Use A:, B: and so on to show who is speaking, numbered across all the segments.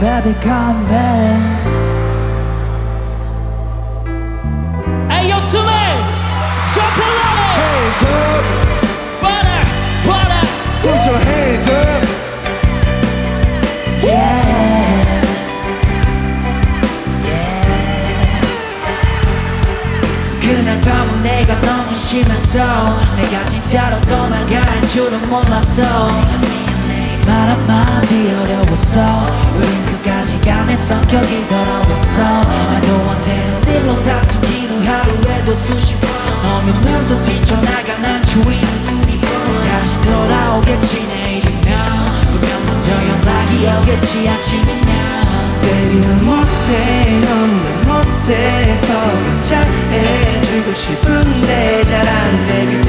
A: baby come back Hey yo tonight jump a little
B: Hands up,
A: Butter butter
B: put your hands up.
A: yeah 그날 밤은 내가 너무 심했어 내가 진짜로 떠나갈 줄은 몰랐어 말 한마디 어려웠어 우린 끝까지 가는 성격이 더러웠어 말도 안 되는 일로 다투기로 하루에도 수십 번 넘으면서 뛰쳐나가 난 주인 다시 돌아오겠지 내일이면. 분명 먼저 연락이 오겠지 아침이면.
C: 넌 못해 너무나 못해서 잘 해주고 싶은데 잘 안돼 그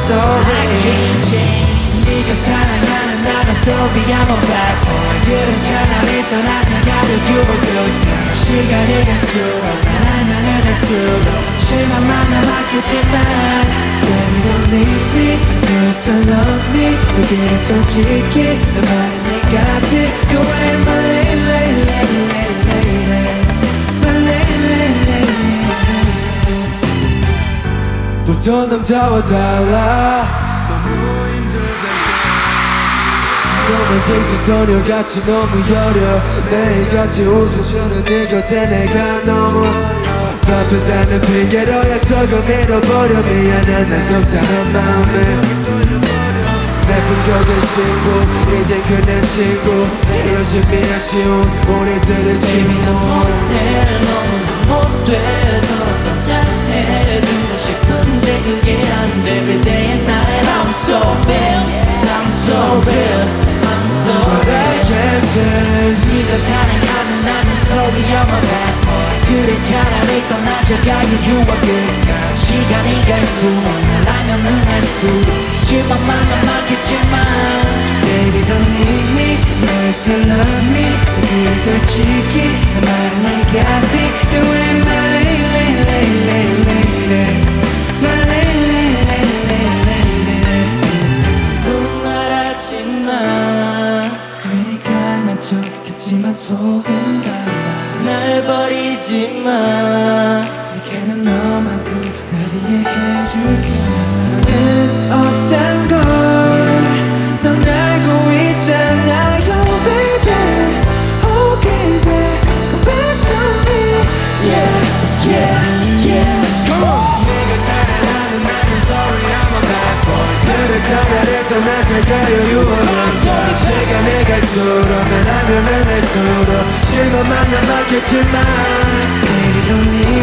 A: So change 네가 사랑하는 나는 sorry I'm a bad boy 그렇잖아 니 떠나자 가도 you were good 시간이 갈수록 난 알면 할수록 실망만 남았겠지만
C: Baby don't leave me you still love me 내게 솔직히 내 말은
B: 보통 남자와 달라. 너무 힘들다 너는 쟁투 소녀같이 너무 여려. 매일같이 웃어주는 네 곁에 내가 너무 바쁘다는 핑계로 약속을 밀어버려. 미안한 난 속상한 마음에 내품 적은 신고 이젠 그냥 친구. 헤어짐이 아쉬운 우리들의
A: Baby 넌
B: 친구
A: 못해 너무나 못돼. 서로 더잘 사랑하는 나는 boy 그래 차라리 you are good 시간이 갈수록 날 알면은 할수록 실망만 남았겠지만
C: Baby don't leave me I know you still love me 내게 솔직히 내 말은 네가 앞에 You ain't my lady lady lady lady My lady lady lady lady 또 말하지마 괜히 강한 척 했지만 속은 달라 날 버리지 마 내게는 너만큼 날 이해해줄 사람은 없단 걸넌 알고 있잖아요 baby 오게 돼 Come back to me Yeah yeah yeah Come on
B: 내가 사랑하는 나는 sorry I'm a bad boy 그래 차라리 떠나자 가요 you are 시간이 갈수록 난 알면은 할수록 실망만 남았겠지만
C: Baby don't leave